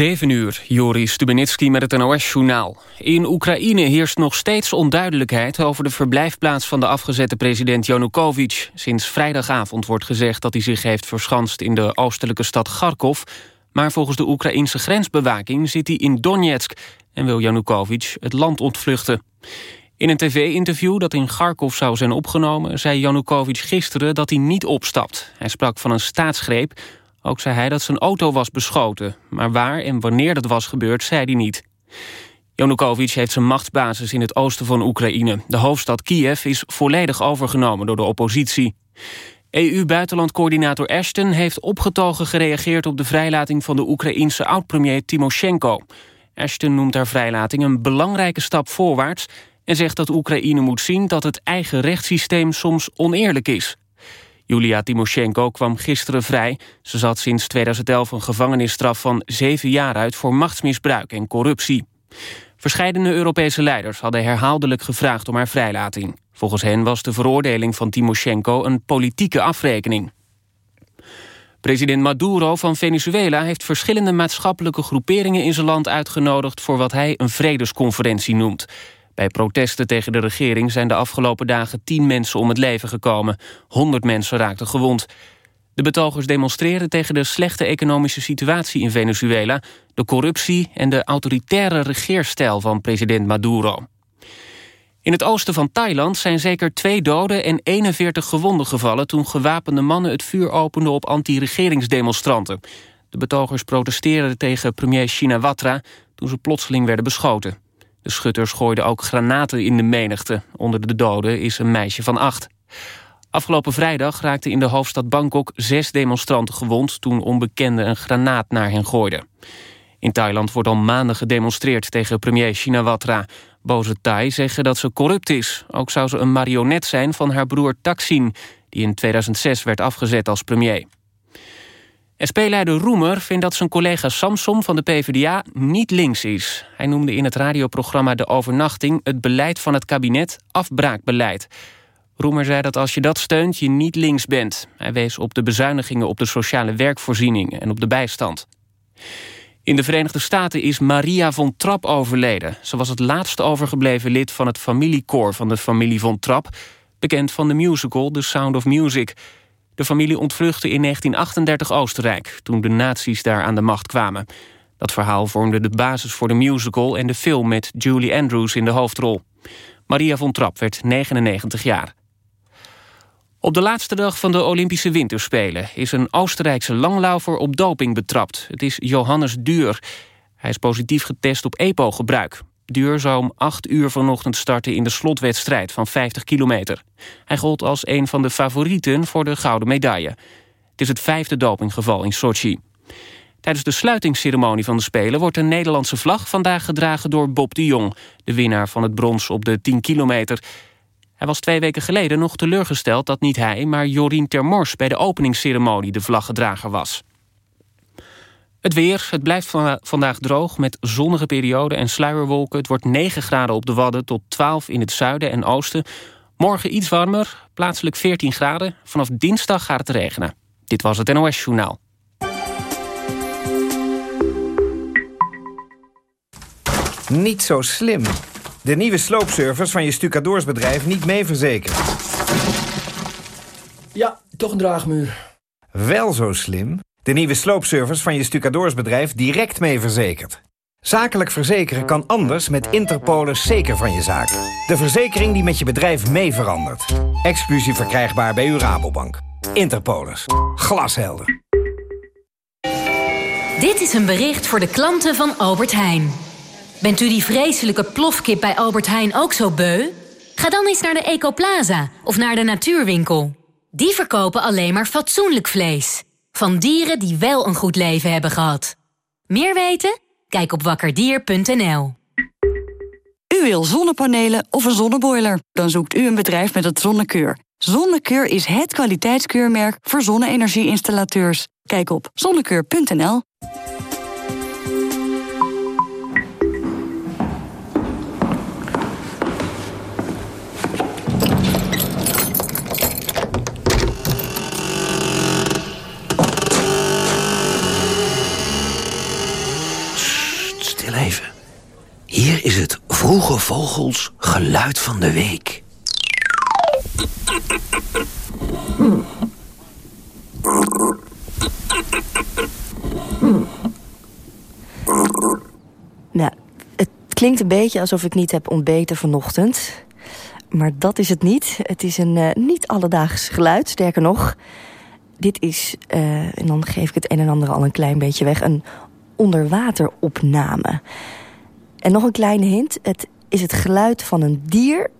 7 uur, Joris Stubenitski met het NOS-journaal. In Oekraïne heerst nog steeds onduidelijkheid... over de verblijfplaats van de afgezette president Janukovic. Sinds vrijdagavond wordt gezegd dat hij zich heeft verschanst... in de oostelijke stad Kharkov. Maar volgens de Oekraïnse grensbewaking zit hij in Donetsk... en wil Janukovic het land ontvluchten. In een tv-interview dat in Kharkov zou zijn opgenomen... zei Janukovic gisteren dat hij niet opstapt. Hij sprak van een staatsgreep ook zei hij dat zijn auto was beschoten. Maar waar en wanneer dat was gebeurd, zei hij niet. Janukovic heeft zijn machtsbasis in het oosten van Oekraïne. De hoofdstad Kiev is volledig overgenomen door de oppositie. EU-buitenlandcoördinator Ashton heeft opgetogen gereageerd... op de vrijlating van de Oekraïense oud-premier Timoshenko. Ashton noemt haar vrijlating een belangrijke stap voorwaarts... en zegt dat Oekraïne moet zien dat het eigen rechtssysteem soms oneerlijk is. Julia Timoshenko kwam gisteren vrij. Ze zat sinds 2011 een gevangenisstraf van zeven jaar uit... voor machtsmisbruik en corruptie. Verscheidene Europese leiders hadden herhaaldelijk gevraagd om haar vrijlating. Volgens hen was de veroordeling van Timoshenko een politieke afrekening. President Maduro van Venezuela heeft verschillende maatschappelijke groeperingen in zijn land uitgenodigd voor wat hij een vredesconferentie noemt. Bij protesten tegen de regering zijn de afgelopen dagen tien mensen om het leven gekomen. Honderd mensen raakten gewond. De betogers demonstreren tegen de slechte economische situatie in Venezuela... de corruptie en de autoritaire regeerstijl van president Maduro. In het oosten van Thailand zijn zeker twee doden en 41 gewonden gevallen... toen gewapende mannen het vuur openden op anti-regeringsdemonstranten. De betogers protesteerden tegen premier Shinawatra... toen ze plotseling werden beschoten. De schutters gooiden ook granaten in de menigte. Onder de doden is een meisje van acht. Afgelopen vrijdag raakten in de hoofdstad Bangkok zes demonstranten gewond... toen onbekenden een granaat naar hen gooiden. In Thailand wordt al maanden gedemonstreerd tegen premier Shinawatra. Boze Thai zeggen dat ze corrupt is. Ook zou ze een marionet zijn van haar broer Taksin... die in 2006 werd afgezet als premier. SP-leider Roemer vindt dat zijn collega Samsom van de PvdA niet links is. Hij noemde in het radioprogramma De Overnachting... het beleid van het kabinet afbraakbeleid. Roemer zei dat als je dat steunt, je niet links bent. Hij wees op de bezuinigingen op de sociale werkvoorziening en op de bijstand. In de Verenigde Staten is Maria von Trapp overleden. Ze was het laatste overgebleven lid van het familiekoor van de familie von Trapp... bekend van de musical The Sound of Music... De familie ontvluchtte in 1938 Oostenrijk... toen de nazi's daar aan de macht kwamen. Dat verhaal vormde de basis voor de musical en de film... met Julie Andrews in de hoofdrol. Maria von Trapp werd 99 jaar. Op de laatste dag van de Olympische Winterspelen... is een Oostenrijkse langlaufer op doping betrapt. Het is Johannes Duur. Hij is positief getest op EPO-gebruik. Duur zou om 8 uur vanochtend starten in de slotwedstrijd van 50 kilometer. Hij gold als een van de favorieten voor de gouden medaille. Het is het vijfde dopinggeval in Sochi. Tijdens de sluitingsceremonie van de Spelen wordt een Nederlandse vlag vandaag gedragen door Bob de Jong, de winnaar van het brons op de 10 kilometer. Hij was twee weken geleden nog teleurgesteld dat niet hij, maar Jorien Termors bij de openingsceremonie de vlaggedrager was. Het weer, het blijft vandaag droog met zonnige perioden en sluierwolken. Het wordt 9 graden op de Wadden tot 12 in het zuiden en oosten. Morgen iets warmer, plaatselijk 14 graden. Vanaf dinsdag gaat het regenen. Dit was het NOS Journaal. Niet zo slim. De nieuwe sloopservice van je stucadoorsbedrijf niet mee verzekerd. Ja, toch een draagmuur. Wel zo slim. De nieuwe sloopservice van je stucadoorsbedrijf direct mee verzekerd. Zakelijk verzekeren kan anders met Interpolis zeker van je zaak. De verzekering die met je bedrijf mee verandert. Exclusief verkrijgbaar bij uw Rabobank. Interpolis. Glashelder. Dit is een bericht voor de klanten van Albert Heijn. Bent u die vreselijke plofkip bij Albert Heijn ook zo beu? Ga dan eens naar de Ecoplaza of naar de Natuurwinkel. Die verkopen alleen maar fatsoenlijk vlees. Van dieren die wel een goed leven hebben gehad. Meer weten? Kijk op wakkerdier.nl. U wil zonnepanelen of een zonneboiler? Dan zoekt u een bedrijf met het Zonnekeur. Zonnekeur is het kwaliteitskeurmerk voor zonne-energie-installateurs. Kijk op zonnekeur.nl. Vroege vogels, geluid van de week. Nou, het klinkt een beetje alsof ik niet heb ontbeten vanochtend. Maar dat is het niet. Het is een uh, niet alledaags geluid, sterker nog. Dit is, uh, en dan geef ik het een en ander al een klein beetje weg... een onderwateropname. En nog een kleine hint. Het is het geluid van een dier...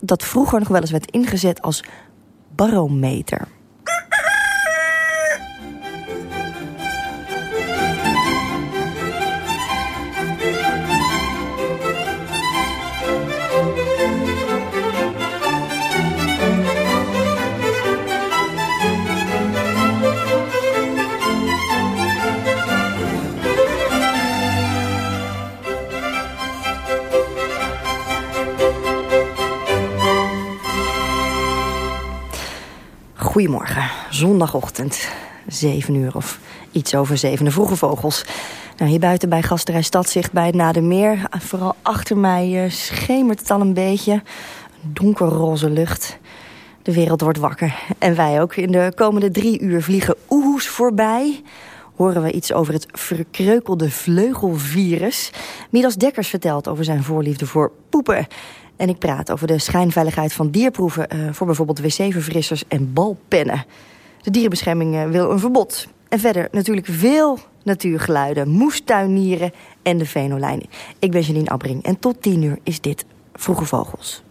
dat vroeger nog wel eens werd ingezet als barometer. Goedemorgen, zondagochtend, 7 uur of iets over zeven. De vroege vogels. Nou, hier buiten bij Gasterij Stadzicht bij het Nadermeer. Vooral achter mij uh, schemert het al een beetje. Donkerroze lucht. De wereld wordt wakker. En wij ook. In de komende drie uur vliegen oehoes voorbij. Horen we iets over het verkreukelde vleugelvirus. Midas Dekkers vertelt over zijn voorliefde voor poepen. En ik praat over de schijnveiligheid van dierproeven... Uh, voor bijvoorbeeld wc-verfrissers en balpennen. De dierenbescherming uh, wil een verbod. En verder natuurlijk veel natuurgeluiden, moestuinieren en de venolijn. Ik ben Janine Abbring en tot 10 uur is dit Vroege Vogels.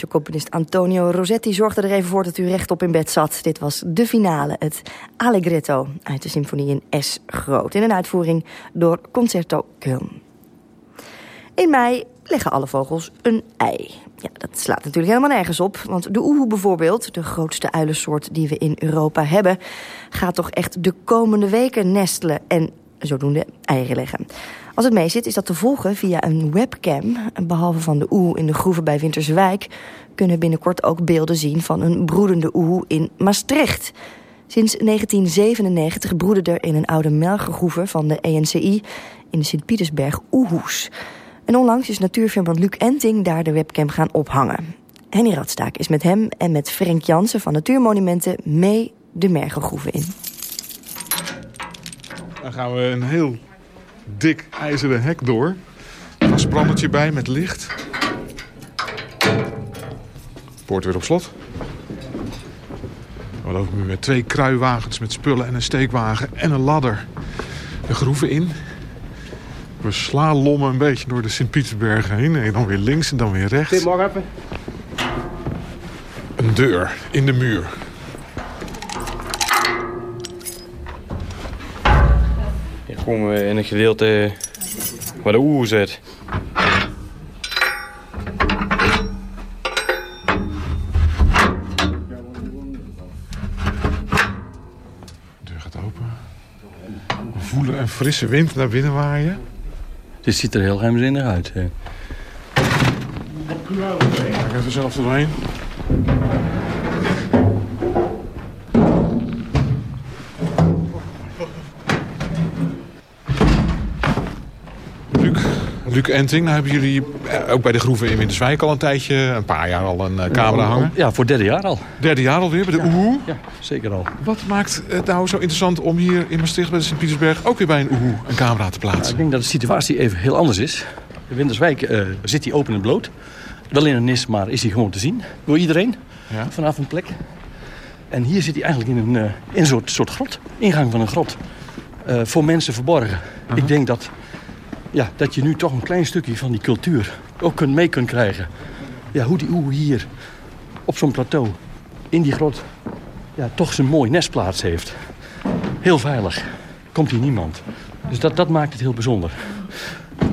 De componist Antonio Rossetti zorgde er even voor dat u rechtop in bed zat. Dit was de finale, het Allegretto uit de symfonie in S groot. In een uitvoering door Concerto Köln. In mei leggen alle vogels een ei. Ja, dat slaat natuurlijk helemaal nergens op. Want de oehoe bijvoorbeeld, de grootste uilensoort die we in Europa hebben... gaat toch echt de komende weken nestelen en zodoende eieren leggen. Als het mee zit, is dat te volgen via een webcam. Behalve van de oehoe in de groeven bij Winterswijk... kunnen binnenkort ook beelden zien van een broedende oehoe in Maastricht. Sinds 1997 broeden er in een oude melkgroeve van de ENCI... in de Sint-Pietersberg oehoes. En onlangs is natuurfilmer Luc Enting daar de webcam gaan ophangen. Henny Radstaak is met hem en met Frank Jansen van Natuurmonumenten... mee de mergelgroeven in. Dan gaan we een heel dik ijzeren hek door. Een sprandertje bij met licht. Poort weer op slot. We lopen nu met twee kruiwagens met spullen en een steekwagen en een ladder de groeven in. We slalommen een beetje door de Sint-Pietersberg heen. En dan weer links en dan weer rechts. Dit mag even. Een deur in de muur. Komen we in het gedeelte waar de oer zit. De deur gaat open. We voelen een frisse wind naar binnen waaien. Dit ziet er heel geheimzinnig uit. hè. Kijk even zelf doorheen. Luc Enting, nou hebben jullie eh, ook bij de groeven in Winterswijk al een tijdje, een paar jaar al een eh, camera hangen. Ja, voor derde jaar al. Derde jaar alweer bij de Oehoe. Ja, zeker al. Wat maakt het nou zo interessant om hier in Maastricht bij de Sint-Pietersberg ook weer bij een Oehoe een camera te Ik plaatsen? denk dat de situatie even heel anders is. In Winterswijk eh, zit hij open en bloot. Wel in een nis, maar is hij gewoon te zien door iedereen Ja. vanaf een plek. En hier zit hij eigenlijk in een, in een soort, soort grot, ingang van een grot. Voor mensen verborgen. Ik denk dat, ja, dat je nu toch een klein stukje van die cultuur ook kunt, mee kunt krijgen. Ja, hoe die oe hier op zo'n plateau, in die grot, ja, toch zijn mooi nestplaats heeft. Heel veilig. Komt hier niemand. Dus dat, dat maakt het heel bijzonder.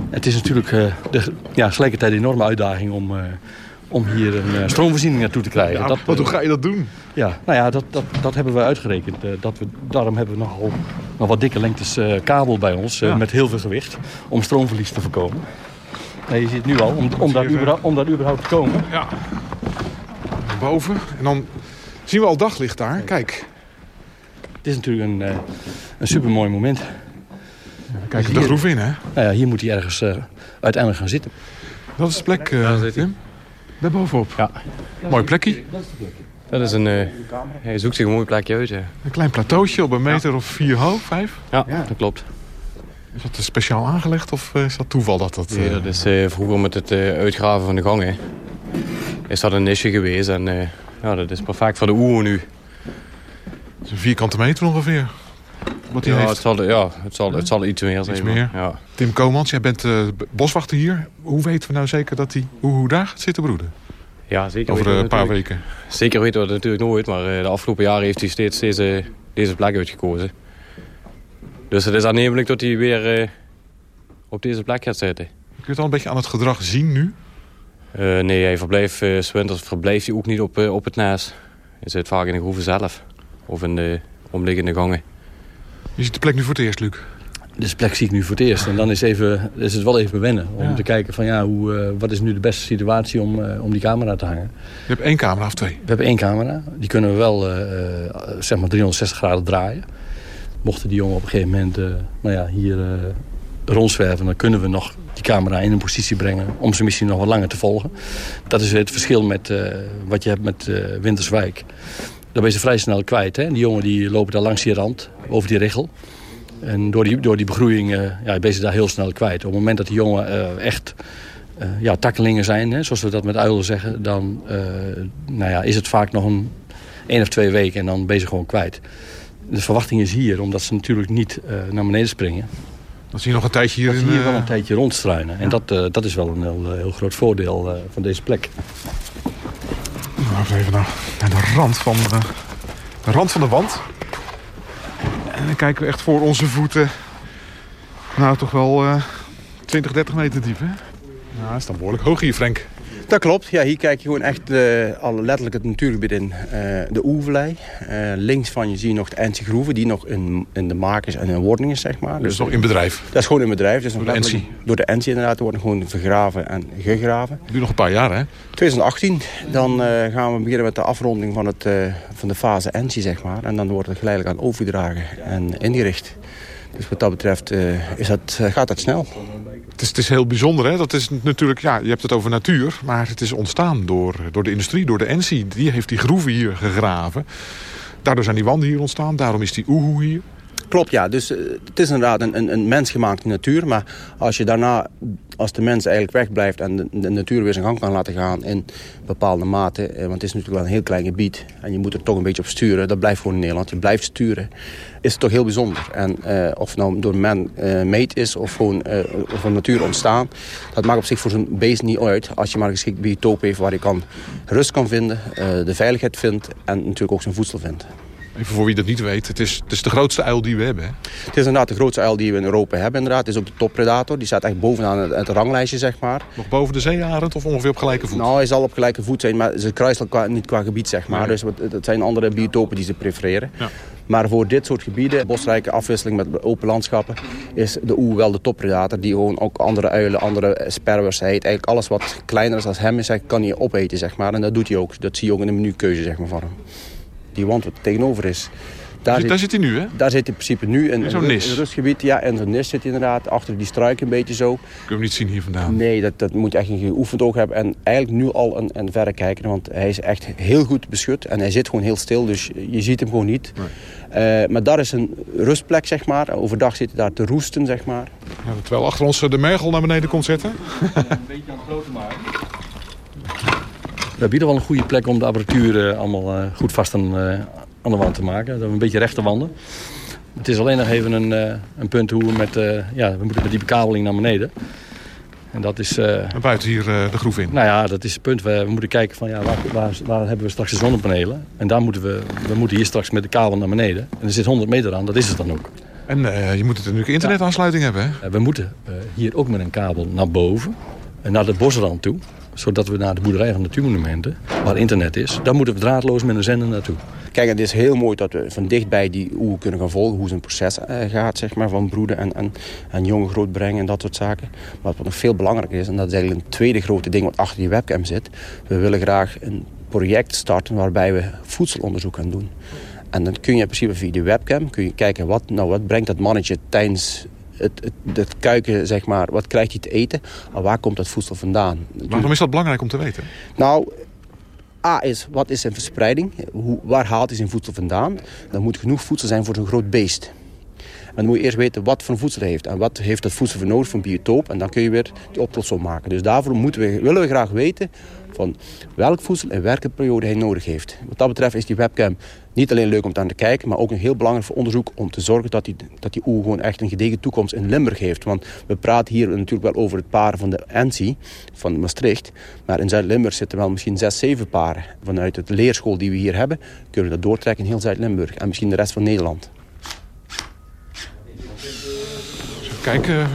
Het is natuurlijk eh, de, ja, tegelijkertijd een enorme uitdaging om, eh, om hier een eh, stroomvoorziening naartoe te krijgen. Ja, dat, hoe ga je dat doen? ja, nou ja, dat, dat, dat hebben we uitgerekend. Dat we, daarom hebben we nogal nog wat dikke lengtes eh, kabel bij ons eh, Ja. met heel veel gewicht om stroomverlies te voorkomen. Nou, je ziet nu al, om, om, daar überhaupt, om daar überhaupt te komen. Ja. Boven. En dan zien we al daglicht daar. Kijk. Het is natuurlijk een, eh een supermooi moment. Kijk de groef in, hè? Nou ja, hier moet hij ergens eh, uiteindelijk gaan zitten. Dat is de plek, eh Daar zit. Daar bovenop. Ja. Mooi plekje. Dat is een... eh, hij zoekt zich een mooi plekje uit. Ja, Een klein plateautje op een meter of vier hoog, vijf. ja, dat klopt. Is dat speciaal aangelegd of eh, is dat toeval dat dat... Nee, eh, dat is eh, vroeger met het eh, uitgraven van de gangen. Is dat een nisje geweest en eh, ja, dat is perfect voor de oer nu. is een vierkante meter ongeveer. Wat hij Ja, het heeft. zal, ja het, zal, het zal iets meer zijn. maar, meer. Ja. Tim Komans, jij bent eh, boswachter hier. Hoe weten we nou zeker dat hij hoe, hoe daar gaat zitten broeden? Ja, zeker Over we een paar weken. Zeker weten we het natuurlijk nooit, maar eh, de afgelopen jaren heeft hij steeds deze, deze plek uitgekozen. Dus het is aannemelijk dat hij weer eh, op deze plek gaat zitten. Kun je het al een beetje aan het gedrag zien nu? Eh, nee, hij verblijft, eh, 's winters verblijft hij ook niet op, op het naast. Hij zit vaak in de groeven zelf. Of in de omliggende gangen. Je ziet de plek nu voor het eerst, Luc. Dus plek zie ik nu voor het eerst. En dan is, even, is het wel even wennen. Om Ja. te kijken van ja, hoe, eh, wat is nu de beste situatie om, eh, om die camera te hangen. Je hebt één camera of twee. We hebben één camera. Die kunnen we wel eh, zeg maar 360 graden draaien. Mochten die jongen op een gegeven moment nou ja, hier rondzwerven... dan kunnen we nog die camera in een positie brengen... om ze misschien nog wat langer te volgen. Dat is het verschil met wat je hebt met Winterswijk. Dan ben je ze vrij snel kwijt. Hè? Die jongen die lopen daar langs die rand, over die richel. En door die, door die begroeiing uh, ja, ben je ze daar heel snel kwijt. Op het moment dat die jongen echt uh, ja, takkelingen zijn, hè, zoals we dat met uilen zeggen... dan nou ja, is het vaak nog een één of twee weken en dan ben je ze gewoon kwijt. De verwachting is hier, omdat ze natuurlijk niet naar beneden springen... Dan zie je nog een tijdje hier... Dat in, hier wel een tijdje rondstruinen. En dat, dat is wel een heel, heel groot voordeel van deze plek. Nou, even naar, naar de rand van de, de rand van de wand. En dan kijken we echt voor onze voeten. Nou, toch wel uh, 20, 30 meter diep, hè? Nou, dat is dan behoorlijk hoog hier, Frank. Dat klopt. Ja, hier kijk je gewoon echt uh, al letterlijk het natuurgebied in. Uh, de Oeverlei. Uh, links van je zie je nog de Entse Groeven, die nog in, in de makers en in wording is, zeg maar. Dus, dus nog in bedrijf? Dat is gewoon in bedrijf. Dus door de Ensie? Door de Ensie inderdaad, worden gewoon vergraven en gegraven. Nu nog een paar jaar, hè? 2018, dan gaan we beginnen met de afronding van, het, van de fase Ensie, zeg maar. En dan wordt het geleidelijk aan overgedragen en ingericht. Dus wat dat betreft is dat, gaat dat snel. Het is, is, heel bijzonder, hè? Dat is natuurlijk, ja, je hebt het over natuur, maar het is ontstaan door, door de industrie, door de Ensi. Die heeft die groeven hier gegraven. Daardoor zijn die wanden hier ontstaan, daarom is die oehoe hier. Klopt, ja. Dus uh, het is inderdaad een, een, een, mensgemaakte natuur. Maar als je daarna, als de mens eigenlijk wegblijft... en de, natuur weer zijn gang kan laten gaan in bepaalde mate... Eh, want het is natuurlijk wel een heel klein gebied... en je moet er toch een beetje op sturen. Dat blijft gewoon in Nederland. Je blijft sturen. Is het toch heel bijzonder. En uh, of nou door men meet is of gewoon van natuur ontstaan... dat maakt op zich voor zo'n beest niet uit... als je maar een geschikt biotoop heeft waar je kan rust kan vinden... de veiligheid vindt en natuurlijk ook zijn voedsel vindt. Even voor wie dat niet weet, het is, het is de grootste uil die we hebben. Hè? Het is inderdaad de grootste uil die we in Europa hebben. Inderdaad. Het is ook de toppredator. Die staat echt bovenaan het, het ranglijstje, zeg maar. Nog boven de zeearend of ongeveer op gelijke voet? Nou, hij zal op gelijke voet zijn, maar ze kruisen qua, niet qua gebied, zeg maar. Dus het zijn andere biotopen die ze prefereren. Ja. Maar voor dit soort gebieden, bosrijke afwisseling met open landschappen, is de oe wel de toppredator. Die gewoon ook andere uilen, andere sperwers, hij eigenlijk alles wat kleiner is als hem is, kan hij opeten, zeg maar. En dat doet hij ook. Dat zie je ook in de menukeuze, zeg maar, van hem die wand wat tegenover is. Daar, zit, daar zit hij nu, hè? Daar zit hij in principe nu. In, zo'n nis? Een rustgebied, ja. En zo'n nis zit hij inderdaad. Achter die struik een beetje zo. Kun je hem niet zien hier vandaan? Nee, dat, dat moet je echt een geoefend oog hebben. En eigenlijk nu al een, een verre kijken. Want hij is echt heel goed beschut. En hij zit gewoon heel stil. Dus je ziet hem gewoon niet. Nee. Uh, maar daar is een rustplek, zeg maar. Overdag zit hij daar te roesten, zeg maar. Ja, terwijl achter ons de mergel naar beneden komt zitten. een beetje aan het grote maken. We hier wel een goede plek om de apparatuur uh, allemaal uh, goed vast aan, uh, aan de wand te maken. Dat een beetje rechte wanden. Het is alleen nog even een, een punt hoe we met... ja, we moeten met die bekabeling naar beneden. En dat is... en buiten hier de groef in? Nou ja, dat is het punt. We, we moeten kijken van ja, waar, waar, waar, hebben we straks de zonnepanelen. En daar moeten we, we moeten hier straks met de kabel naar beneden. En er zit 100 meter aan, dat is het dan ook. En je moet natuurlijk internetaansluiting ja. hebben, hè? we moeten hier ook met een kabel naar boven. En naar de bosrand toe zodat we naar de boerderij van Natuurmonumenten, waar internet is, daar moeten we draadloos met een zender naartoe. Kijk, het is heel mooi dat we van dichtbij die oe kunnen gaan volgen, hoe zijn proces uh, gaat, zeg maar, van broeden en, en, en jongen grootbrengen en dat soort zaken. Maar wat nog veel belangrijker is, en dat is eigenlijk een tweede grote ding wat achter die webcam zit, we willen graag een project starten waarbij we voedselonderzoek gaan doen. En dan kun je in principe via die webcam kun je kijken wat, nou, wat brengt dat mannetje tijdens het, het, het, kuiken, zeg maar, wat krijgt hij te eten en waar komt dat voedsel vandaan. Waarom is dat belangrijk om te weten? Nou, A is, wat is zijn verspreiding? Hoe, waar haalt hij zijn voedsel vandaan? Dan moet genoeg voedsel zijn voor zo'n groot beest. Dan moet je eerst weten wat voor voedsel hij heeft. En wat heeft dat voedsel voor nodig voor een biotoop. En dan kun je weer die optelsom maken. Dus daarvoor moeten we, willen we graag weten van welk voedsel en welke periode hij nodig heeft. Wat dat betreft is die webcam niet alleen leuk om te kijken, maar ook een heel belangrijk voor onderzoek om te zorgen dat die, dat die oe gewoon echt een gedegen toekomst in Limburg heeft. Want we praten hier natuurlijk wel over het paren van de ENSI, van Maastricht. Maar in Zuid-Limburg zitten wel misschien zes, zeven paren. Vanuit het leerschool die we hier hebben, kunnen we dat doortrekken in heel Zuid-Limburg. En misschien de rest van Nederland. Kijk, uh,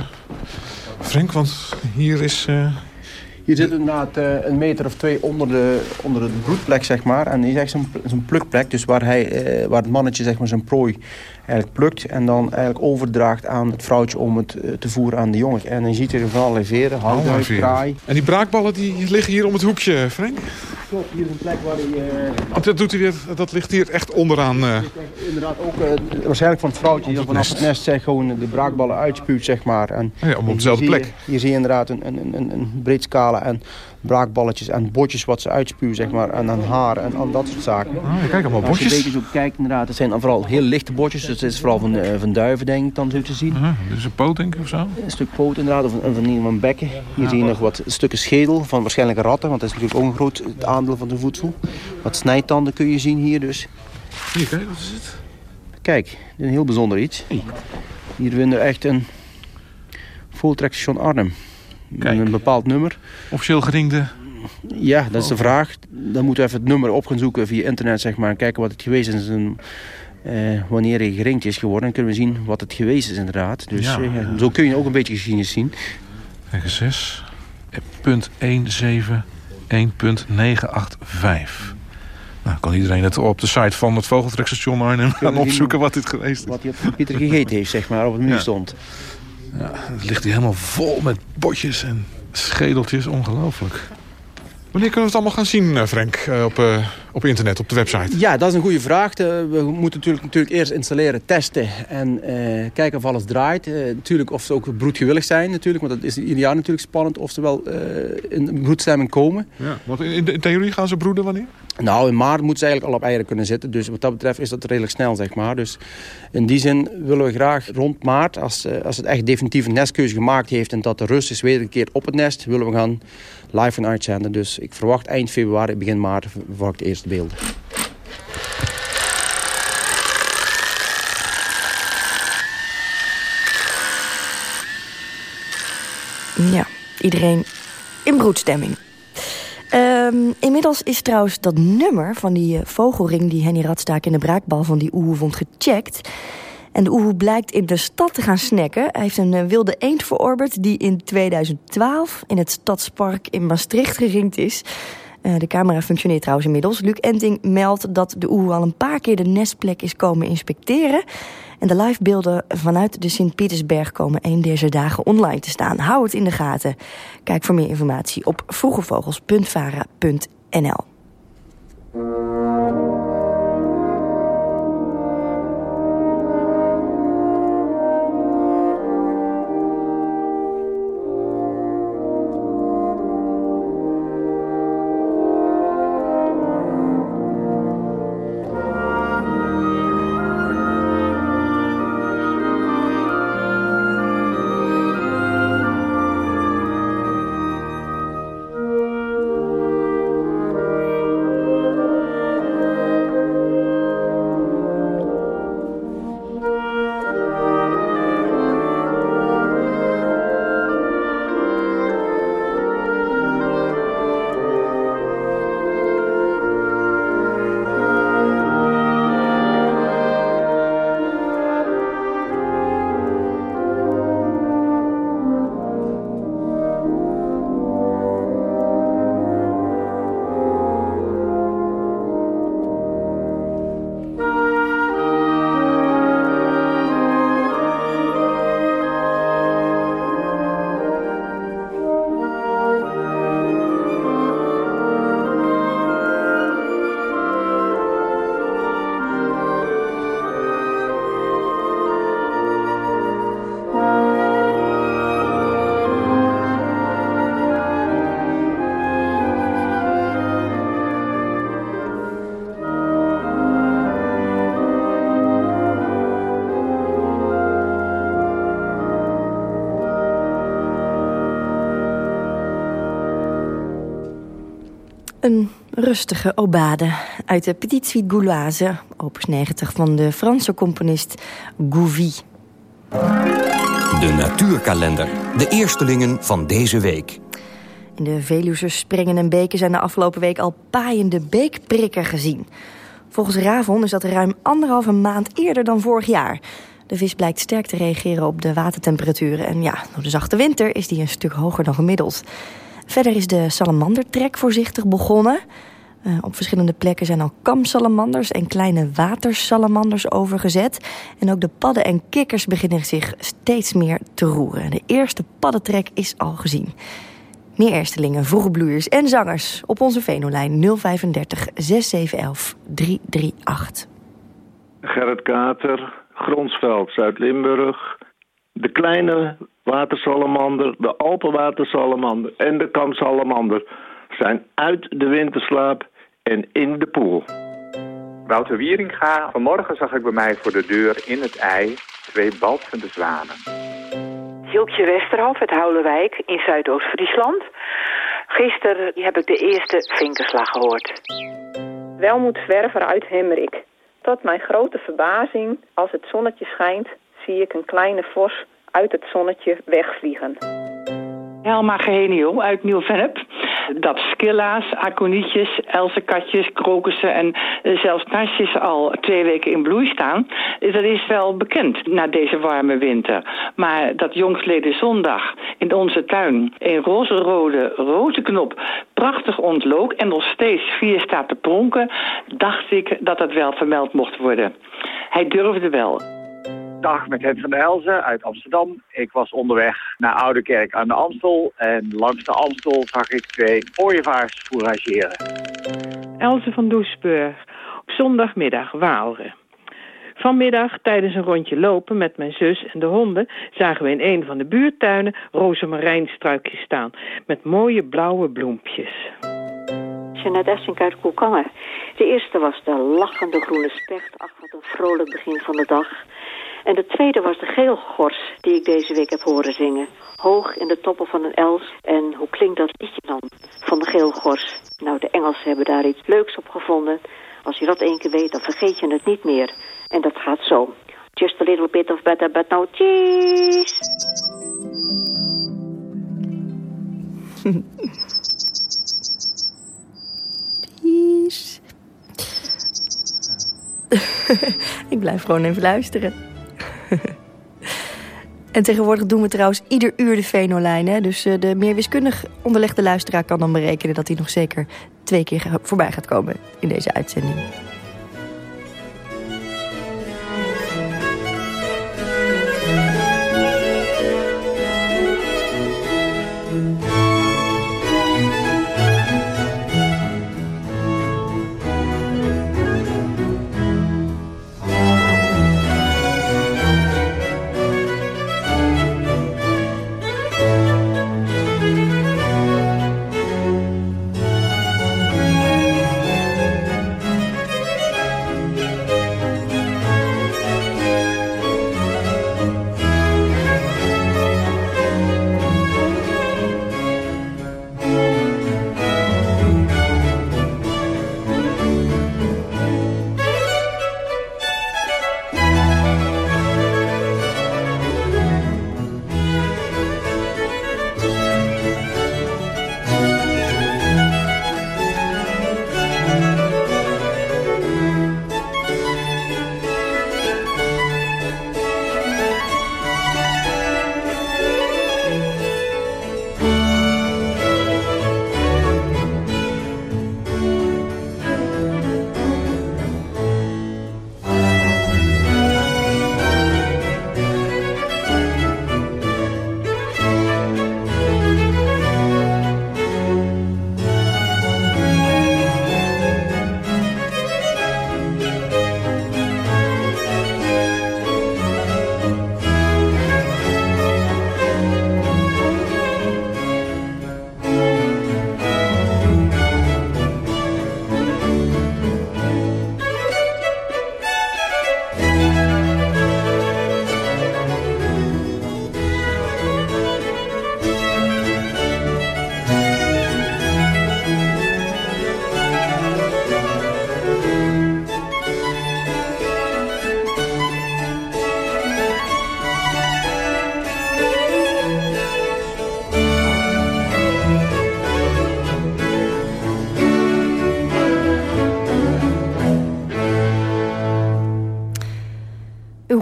Frank, want hier is... Uh hier zit inderdaad uh, een meter of twee onder de, onder de broedplek, zeg maar. En hier is echt zo'n zo plukplek, dus waar, hij, uh, waar het mannetje zeg maar, zijn prooi eigenlijk plukt... en dan eigenlijk overdraagt aan het vrouwtje om het uh, te voeren aan de jongen. En dan ziet je van allerlei veren, kraai. En die braakballen die liggen hier om het hoekje, Frank? klopt. Hier is een plek waar hij... Uh... Want dat, doet hij weer, dat ligt hier echt onderaan. Uh... Inderdaad ook uh, waarschijnlijk van het vrouwtje die vanaf het nest zeg, gewoon de braakballen uitspuwt, zeg maar. En, ja, op dezelfde plek. Je, hier zie je inderdaad een, een, een, een breed scala en braakballetjes en botjes wat ze uitspuwen, zeg maar. En aan haar en aan dat soort zaken. Ah, kijk allemaal botjes. Als je beetjes ook kijkt, inderdaad, het zijn dan vooral heel lichte botjes. Dus het is vooral van, van duiven, denk ik, dan zo te zien. Uh dus een poot, denk ik, of zo? Een stuk poot, inderdaad, of een, van, een bekken. Hier zie je nog wat stukken schedel van waarschijnlijk ratten, want dat is natuurlijk ook een groot aandeel van de voedsel. Wat snijtanden kun je zien hier dus. Hier, kijk, wat is het? Kijk, dit is een heel bijzonder iets. Hier vinden we echt een Voltrekstation Arnhem. Kijk. Een bepaald nummer. Officieel geringde ja, dat is de vraag. Dan moeten we even het nummer op gaan zoeken via internet zeg maar, en kijken wat het geweest is. En, uh, wanneer hij geringd is geworden, dan kunnen we zien wat het geweest is inderdaad. Dus ja. uh, zo kun je ook een beetje geschiedenis zien. Kijk 6, punt 17 1.985. Nou, kan iedereen het op de site van het vogeltrekstation Arnhem gaan opzoeken wat dit geweest is. Wat hij op Pieter gegeten heeft, zeg maar, op het menu stond. Ja, het ligt hier helemaal vol met botjes en schedeltjes. Ongelooflijk. Wanneer kunnen we het allemaal gaan zien, eh, Frank, eh, op, uh, op internet, op de website? Ja, dat is een goede vraag. We moeten natuurlijk, natuurlijk eerst installeren, testen en uh, kijken of alles draait. Uh, natuurlijk of ze ook broedgewillig zijn, natuurlijk, want dat is ieder jaar natuurlijk spannend of ze wel in broedstemming komen. Ja, want in, in theorie gaan ze broeden wanneer? Nou, in maart moeten ze eigenlijk al op eieren kunnen zitten. Dus wat dat betreft is dat redelijk snel, zeg maar. Dus in die zin willen we graag rond maart, als, als het echt definitief een nestkeuze gemaakt heeft... en dat de rust is wedergekeerd op het nest, willen we gaan live van uitzenden. Dus ik verwacht eind februari, begin maart, verwacht de eerste beelden. Ja, iedereen in broedstemming. Um, inmiddels is trouwens dat nummer van die uh, vogelring... die Henny Radstaak in de braakbal van die oehoe vond gecheckt. En de oehoe blijkt in de stad te gaan snacken. Hij heeft een uh, wilde eend verorberd die in 2012... in het Stadspark in Maastricht geringd is. Uh, de camera functioneert trouwens inmiddels. Luc Enting meldt dat de oehoe al een paar keer de nestplek is komen inspecteren... En de livebeelden vanuit de Sint-Pietersberg komen een deze dagen online te staan. Hou het in de gaten. Kijk voor meer informatie op vroegevogels.vara.nl. Een rustige obade uit de Petite Suite Gouloise, opus 90 van de Franse componist Gouvy. De natuurkalender, de eerstelingen van deze week. In de Veluwe springen en beken zijn de afgelopen week al paaiende beekprikken gezien. Volgens Ravon is dat ruim anderhalve maand eerder dan vorig jaar. De vis blijkt sterk te reageren op de watertemperaturen. En ja, door de zachte winter is die een stuk hoger dan gemiddeld. Verder is de salamandertrek voorzichtig begonnen. Uh, op verschillende plekken zijn al kamsalamanders en kleine watersalamanders overgezet. En ook de padden en kikkers beginnen zich steeds meer te roeren. De eerste paddentrek is al gezien. Meer eerstelingen, vroege bloeiers en zangers op onze Venolijn 035 6711 338. Gerrit Kater, Gronsveld, Zuid-Limburg. De kleine watersalamander, de Alpenwatersalamander en de kamsalamander zijn uit de winterslaap en in de poel. Wouter Wieringa, vanmorgen zag ik bij mij voor de deur in het ei twee balsende zwanen. Hilkje Westerhof uit Houwelwijk in Zuidoost-Friesland. Gisteren heb ik de eerste vinkerslag gehoord. Welmoed zwerver uit Hemrik. Tot mijn grote verbazing, als het zonnetje schijnt, zie ik een kleine vos uit het zonnetje wegvliegen. Helma Gehenio uit Nieuw-Vennep. Dat skilla's, aconietjes, elzenkatjes, krokussen en eh, zelfs nasjes al twee weken in bloei staan. Dat is wel bekend na deze warme winter. Maar dat jongstleden zondag in onze tuin een roze-rode rozenknop prachtig ontlook en nog steeds vier staat te pronken, dacht ik dat dat wel vermeld mocht worden. Hij durfde wel. Dag, met Hen van der Helzen uit Amsterdam. Ik was onderweg naar Oudekerk aan de Amstel. En langs de Amstel zag ik twee ooievaars fourageren. Elze van Doesburg, op zondagmiddag Waalre. Vanmiddag tijdens een rondje lopen met mijn zus en de honden... zagen we in een van de buurtuinen rozemarijnstruikjes staan... met mooie blauwe bloempjes. Jeanette Essink uit Koekangen. De eerste was de lachende groene specht. Ach, wat een vrolijk begin van de dag. En de tweede was de geelgors, die ik deze week heb horen zingen. Hoog in de toppen van een els. En hoe klinkt dat liedje dan van de geelgors? Nou, de Engelsen hebben daar iets leuks op gevonden. Als je dat één keer weet, dan vergeet je het niet meer. En dat gaat zo. Just a little bit of better, but now cheese. cheese. ik blijf gewoon even luisteren. en tegenwoordig doen we trouwens ieder uur de Venolijn. Hè? Dus uh, de meer wiskundig onderlegde luisteraar kan dan berekenen... dat hij nog zeker twee keer voorbij gaat komen in deze uitzending.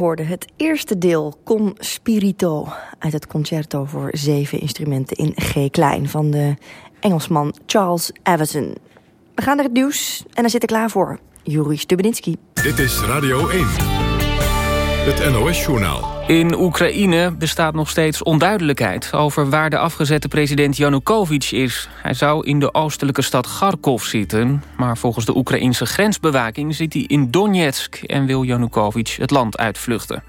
Hoorde het eerste deel Con Spirito... uit het concerto voor zeven instrumenten in G-klein... van de Engelsman Charles Everton. We gaan naar het nieuws en daar zit ik klaar voor. Juri Stubenitski. Dit is Radio 1. Het NOS-journaal. In Oekraïne bestaat nog steeds onduidelijkheid... over waar de afgezette president Yanukovych is. Hij zou in de oostelijke stad Kharkov zitten... maar volgens de Oekraïnse grensbewaking zit hij in Donetsk... en wil Yanukovych het land uitvluchten.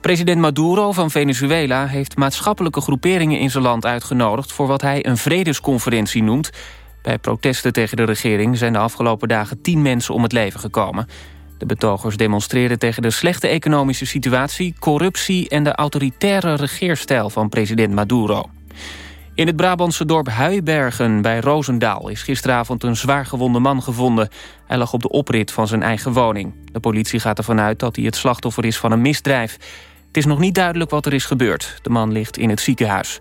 President Maduro van Venezuela heeft maatschappelijke groeperingen in zijn land uitgenodigd... voor wat hij een vredesconferentie noemt. Bij protesten tegen de regering zijn de afgelopen dagen tien mensen om het leven gekomen... De betogers demonstreren tegen de slechte economische situatie... corruptie en de autoritaire regeerstijl van president Maduro. In het Brabantse dorp Huibergen bij Roosendaal... is gisteravond een zwaargewonde man gevonden. Hij lag op de oprit van zijn eigen woning. De politie gaat ervan uit dat hij het slachtoffer is van een misdrijf. Het is nog niet duidelijk wat er is gebeurd. De man ligt in het ziekenhuis.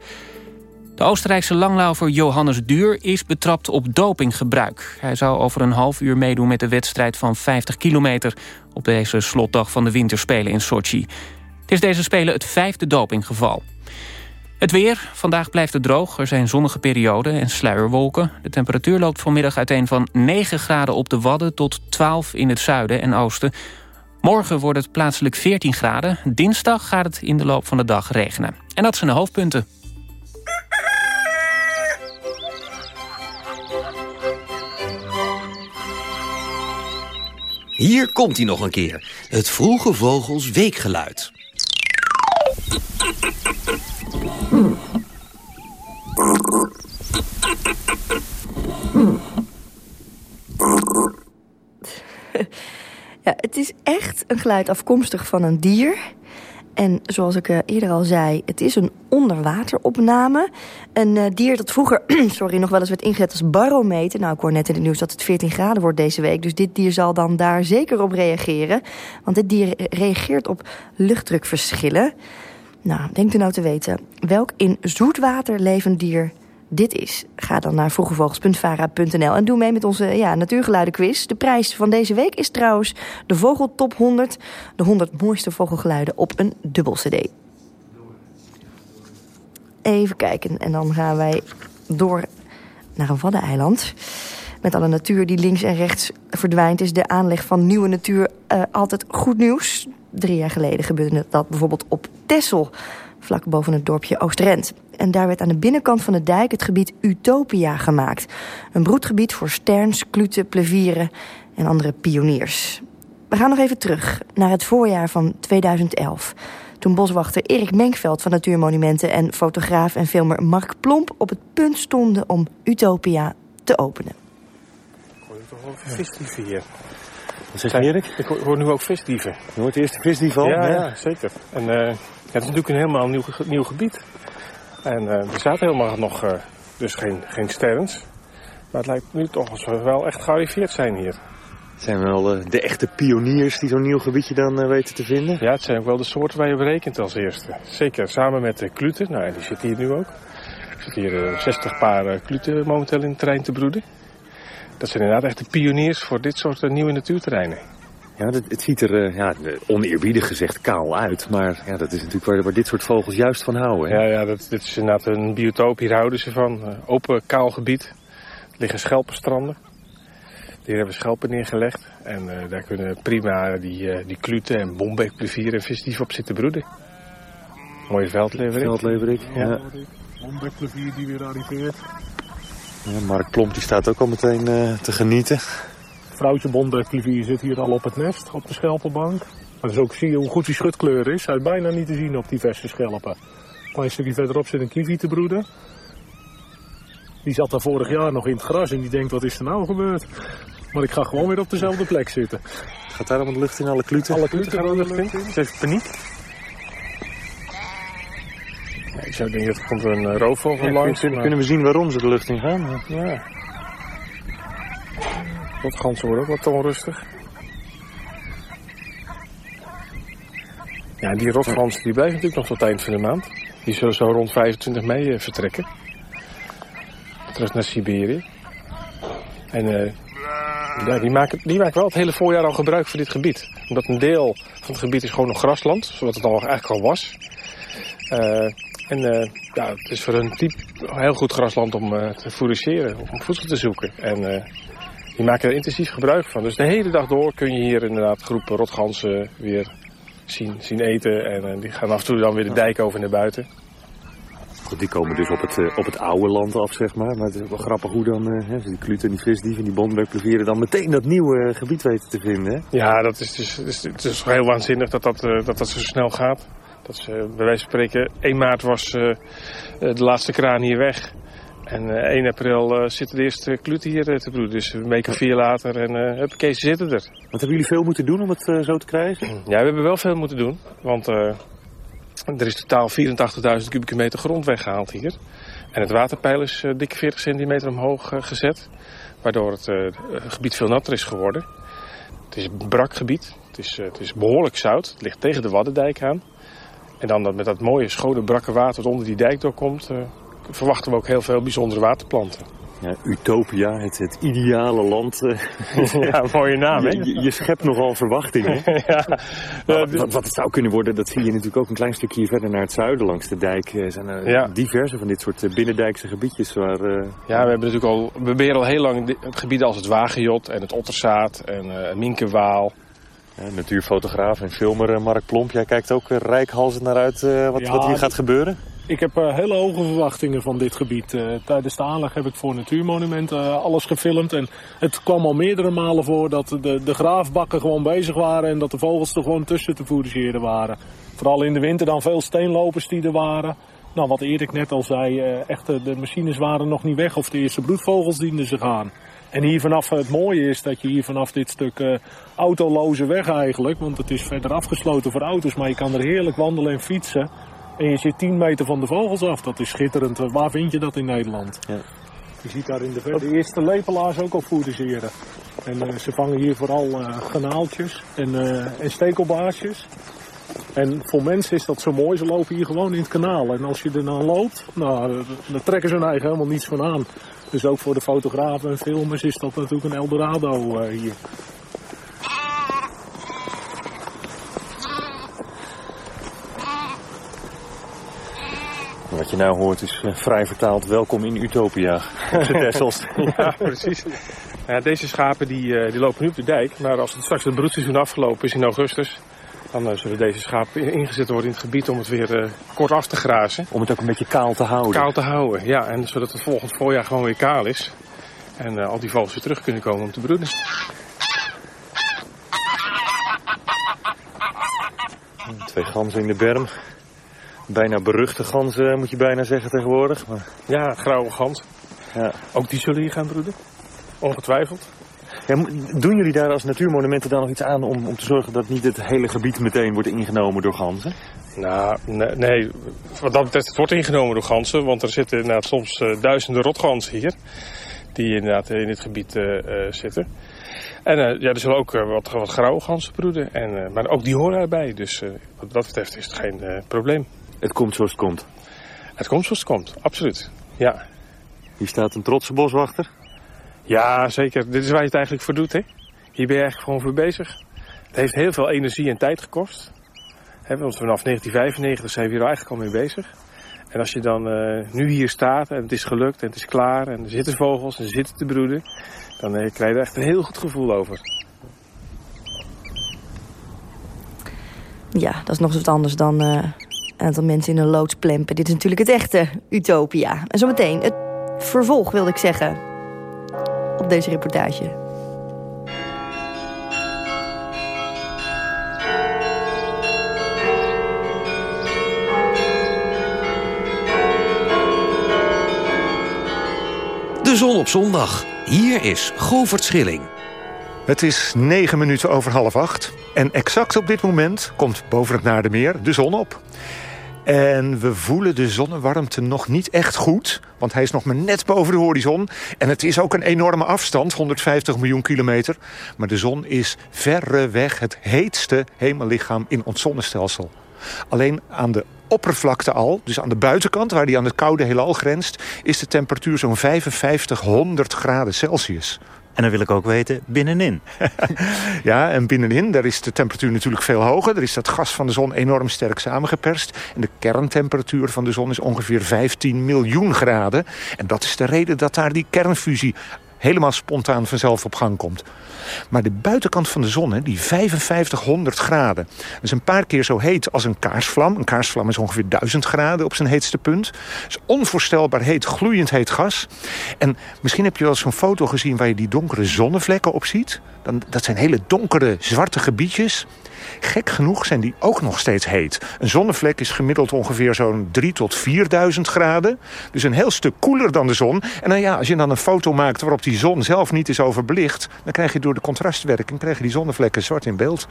De Oostenrijkse langlaufer Johannes Duur is betrapt op dopinggebruik. Hij zou over een half uur meedoen met de wedstrijd van 50 kilometer... op deze slotdag van de winterspelen in Sochi. Het is deze spelen het vijfde dopinggeval. Het weer. Vandaag blijft het droog. Er zijn zonnige perioden en sluierwolken. De temperatuur loopt vanmiddag uiteen van 9 graden op de Wadden... tot 12 in het zuiden en oosten. Morgen wordt het plaatselijk 14 graden. Dinsdag gaat het in de loop van de dag regenen. En dat zijn de hoofdpunten. Hier komt hij nog een keer. Het vroege vogels weekgeluid. Ja, het is echt een geluid afkomstig van een dier. En zoals ik uh, eerder al zei, het is een onderwateropname. Een uh, dier dat vroeger sorry, nog wel eens werd ingezet als barometer. Nou, ik hoor net in het nieuws dat het 14 graden wordt deze week. Dus dit dier zal dan daar zeker op reageren. Want dit dier reageert op luchtdrukverschillen. Nou, denkt u nou te weten welk in zoetwater levend dier dit is. Ga dan naar vroegevogels.vara.nl en doe mee met onze ja, natuurgeluidenquiz. De prijs van deze week is trouwens de Vogeltop 100. De 100 mooiste vogelgeluiden op een dubbel cd. Even kijken en dan gaan wij door naar een waddeneiland. Met alle natuur die links en rechts verdwijnt... is de aanleg van nieuwe natuur uh, altijd goed nieuws. Drie jaar geleden gebeurde dat bijvoorbeeld op Texel vlak boven het dorpje Oostrent. En daar werd aan de binnenkant van de dijk het gebied Utopia gemaakt. Een broedgebied voor sterns, kluten, plevieren en andere pioniers. We gaan nog even terug naar het voorjaar van 2011. Toen boswachter Erik Menkveld van Natuurmonumenten... en fotograaf en filmer Mark Plomp op het punt stonden om Utopia te openen. Ik hoor toch wel visdieven hier. Wat zeg je Erik? Ik hoor nu ook visdieven. Je hoort de eerste visdief al? Ja, ja, zeker. En uh, het is natuurlijk een helemaal nieuw, nieuw gebied. En uh, er zaten helemaal nog uh, dus geen, geen sterns. Maar het lijkt nu toch alsof we wel echt gearriveerd zijn hier. Zijn wel uh, de echte pioniers die zo'n nieuw gebiedje dan weten te vinden? Ja, het zijn ook wel de soorten waar je berekent als eerste. Zeker, samen met de kluten. Nou, en die zitten hier nu ook. Er zitten hier 60 paar kluten momenteel in het terrein te broeden. Dat zijn inderdaad echt de pioniers voor dit soort nieuwe natuurterreinen. Ja, het, het ziet er uh, ja, oneerbiedig gezegd kaal uit. Maar ja, dat is natuurlijk waar, waar dit soort vogels juist van houden. Hè? Ja, ja dat, dit is inderdaad een biotoop. Hier houden ze van. Uh, open, kaal gebied. Er liggen schelpenstranden. Hier hebben we schelpen neergelegd. En uh, daar kunnen prima die, die kluten en bombekplevier en visdief op zitten broeden. Mooie veldleverik. Veldleverik, ja. ja. Bombekplevier die weer arriveert. Ja, Mark Plomp die staat ook al meteen te genieten vrouwtje bondeklivier zit hier al op het nest, op de schelpenbank. Maar dus ook zie je hoe goed die schutkleur is. Hij is bijna niet te zien op die verse schelpen. Een klein stukje verderop zit een kiwi te broeden. Die zat daar vorig jaar nog in het gras en die denkt, wat is er nou gebeurd? Maar ik ga gewoon weer op dezelfde plek zitten. Gaat daar allemaal de lucht in, alle kluten? Alle kluten gaan de lucht in. Is paniek. Ja, ik zou denken, er komt een roofvogel ja, langs. Kunnen, maar... kunnen we zien waarom ze de lucht in gaan? Ja. Rotgansen worden ook wat onrustig. Ja, die rotgansen die blijven natuurlijk nog tot het eind van de maand. Die zullen zo rond 25 mei uh, vertrekken. Terug naar Siberië. En uh, ja, die, maken, die maken wel het hele voorjaar al gebruik van dit gebied. Omdat een deel van het gebied is gewoon nog grasland, zoals het al eigenlijk al was. Uh, en ja, het is voor een type heel goed grasland om te fourageren, om voedsel te zoeken. En die maken er intensief gebruik van. Dus de hele dag door kun je hier inderdaad groepen rotgansen weer zien, zien eten. En die gaan af en toe dan weer de dijk over naar buiten. Goed, die komen dus op het, uh, op het oude land af, zeg maar. Maar het is wel grappig hoe dan uh, die kluten en die visdieven en die bondwerkplevieren dan meteen dat nieuwe gebied weten te vinden. Hè? Ja, dat is, dus, het is, het is heel waanzinnig dat dat, dat dat zo snel gaat. Dat is, bij wijze van spreken, 1 maart was de laatste kraan hier weg. En 1 april zitten de eerste kluten hier te broeden. Dus een week of vier later en uh, huppakee, ze zitten er. Wat hebben jullie veel moeten doen om het zo te krijgen? Ja, we hebben wel veel moeten doen. Want er is totaal 84.000 kubieke meter grond weggehaald hier. En het waterpeil is uh, dikke 40 centimeter omhoog uh, gezet. Waardoor het uh, gebied veel natter is geworden. Het is een brak gebied. Het is, het is behoorlijk zout. Het ligt tegen de Waddendijk aan. En dan dat met dat mooie schone brakke water dat onder die dijk doorkomt... verwachten we ook heel veel bijzondere waterplanten. Ja, Utopia, het, het ideale land. ja, mooie naam, hè? Je, je schept nogal verwachtingen. ja. Wat, wat, wat, het zou kunnen worden, dat zie je natuurlijk ook een klein stukje verder naar het zuiden langs de dijk. Er zijn er ja. diverse van dit soort binnendijkse gebiedjes waar... Uh... Ja, we hebben natuurlijk al, we beheren al heel lang het gebied als het Wagenjot en het Otterzaad en uh, Minkenwaal. Ja, natuurfotograaf en filmer Mark Plomp, jij kijkt ook rijkhalsend naar uit uh, wat, ja, wat hier gaat gebeuren? Ik heb uh, hele hoge verwachtingen van dit gebied. Uh, tijdens de aanleg heb ik voor Natuurmonumenten uh, alles gefilmd. En het kwam al meerdere malen voor dat de, de graafbakken gewoon bezig waren... en dat de vogels er gewoon tussen te fourageren waren. Vooral in de winter dan veel steenlopers die er waren. Nou, wat Erik net al zei, echt, de machines waren nog niet weg... of de eerste broedvogels dienden zich aan. En hier vanaf, het mooie is dat je hier vanaf dit stuk autoloze weg eigenlijk... want het is verder afgesloten voor auto's, maar je kan er heerlijk wandelen en fietsen... En je zit 10 meter van de vogels af. Dat is schitterend. Waar vind je dat in Nederland? Ja. Je ziet daar in de verte de eerste lepelaars ook al fourageren. En uh, ze vangen hier vooral uh, en, uh, en stekelbaarsjes. En voor mensen is dat zo mooi. Ze lopen hier gewoon in het kanaal. En als je er dan loopt, nou, dan trekken ze hun eigen helemaal niets van aan. Dus ook voor de fotografen en filmers is dat natuurlijk een Eldorado hier. Wat je nou hoort is uh, vrij vertaald welkom in Utopia. ja, precies. Ja, deze schapen die, uh, die lopen nu op de dijk. Maar als het straks het broedseizoen afgelopen is in augustus... dan uh, zullen deze schapen ingezet worden in het gebied om het weer kort af te grazen. Om het ook een beetje kaal te houden. Kaal te houden, ja. En zodat het volgend voorjaar gewoon weer kaal is. En al die vogels weer terug kunnen komen om te broeden. Twee ganzen in de berm bijna beruchte ganzen, moet je bijna zeggen tegenwoordig. Maar... Ja, grauwe gans. Ja. Ook die zullen hier gaan broeden? Ongetwijfeld. Ja, doen jullie daar als natuurmonumenten dan nog iets aan om, om te zorgen dat niet het hele gebied meteen wordt ingenomen door ganzen? Nou, nee, nee. wat dat betreft, het wordt ingenomen door ganzen, want er zitten inderdaad soms uh, duizenden rotganzen hier. Die inderdaad in dit gebied uh, uh, zitten. En ja, er zullen ook wat, wat grauwe ganzen broeden, en, maar ook die horen erbij. Dus wat dat betreft is het geen probleem. Het komt zoals het komt. Het komt zoals het komt, absoluut. Ja. Hier staat een trotse boswachter. Ja, zeker. Dit is waar je het eigenlijk voor doet, hè? Hier ben je eigenlijk gewoon voor bezig. Het heeft heel veel energie en tijd gekost. He, want vanaf 1995 zijn we hier eigenlijk al mee bezig. En als je dan uh, nu hier staat en het is gelukt en het is klaar en er zitten vogels en ze zitten te broeden, dan uh, krijg je er echt een heel goed gevoel over. Ja, dat is nog eens wat anders dan uh, een aantal mensen in een loods plempen. Dit is natuurlijk het echte Utopia. En zometeen het vervolg, wilde ik zeggen, op deze reportage. De zon op zondag. Hier is Govert Schilling. Het is negen minuten over half acht. En exact op dit moment komt boven het Naardenmeer de zon op. En we voelen de zonnewarmte nog niet echt goed. Want hij is nog maar net boven de horizon. En het is ook een enorme afstand, 150 miljoen kilometer. Maar de zon is verreweg het heetste hemellichaam in ons zonnestelsel. Alleen aan de oppervlakte al, dus aan de buitenkant... waar die aan het koude heelal grenst... is de temperatuur zo'n 5500 graden Celsius. En dan wil ik ook weten, binnenin. ja, en binnenin, daar is de temperatuur natuurlijk veel hoger. Er is dat gas van de zon enorm sterk samengeperst. En de kerntemperatuur van de zon is ongeveer 15 miljoen graden. En dat is de reden dat daar die kernfusie helemaal spontaan vanzelf op gang komt. Maar de buitenkant van de zon, hè, die 5500 graden... dat is een paar keer zo heet als een kaarsvlam. Een kaarsvlam is ongeveer 1000 graden op zijn heetste punt. Het is onvoorstelbaar heet, gloeiend heet gas. En misschien heb je wel eens zo'n foto gezien... waar je die donkere zonnevlekken op ziet. Dan, dat zijn hele donkere, zwarte gebiedjes. Gek genoeg zijn die ook nog steeds heet. Een zonnevlek is gemiddeld ongeveer zo'n 3 tot 4000 graden. Dus een heel stuk koeler dan de zon. En nou ja, als je dan een foto maakt waarop die zon zelf niet is overbelicht... dan krijg je door de contrastwerking krijg je die zonnevlekken zwart in beeld.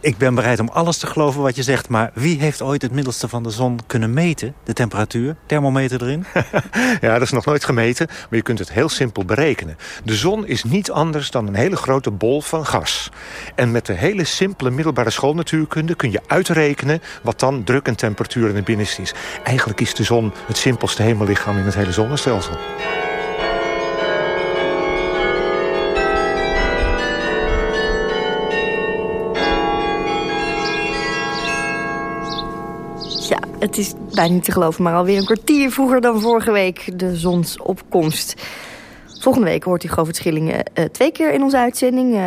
Ik ben bereid om alles te geloven wat je zegt... maar wie heeft ooit het middelste van de zon kunnen meten? De temperatuur? Thermometer erin? ja, dat is nog nooit gemeten, maar je kunt het heel simpel berekenen. De zon is niet anders dan een hele grote bol van gas. En met de hele simpele middelbare schoolnatuurkunde... kun je uitrekenen wat dan druk en temperatuur in het binnenste is. Eigenlijk is de zon het simpelste hemellichaam in het hele zonnestelsel. Het is bijna niet te geloven, maar alweer een kwartier vroeger dan vorige week de zonsopkomst. Volgende week hoort u Govert Schillingen uh, twee keer in onze uitzending. Uh,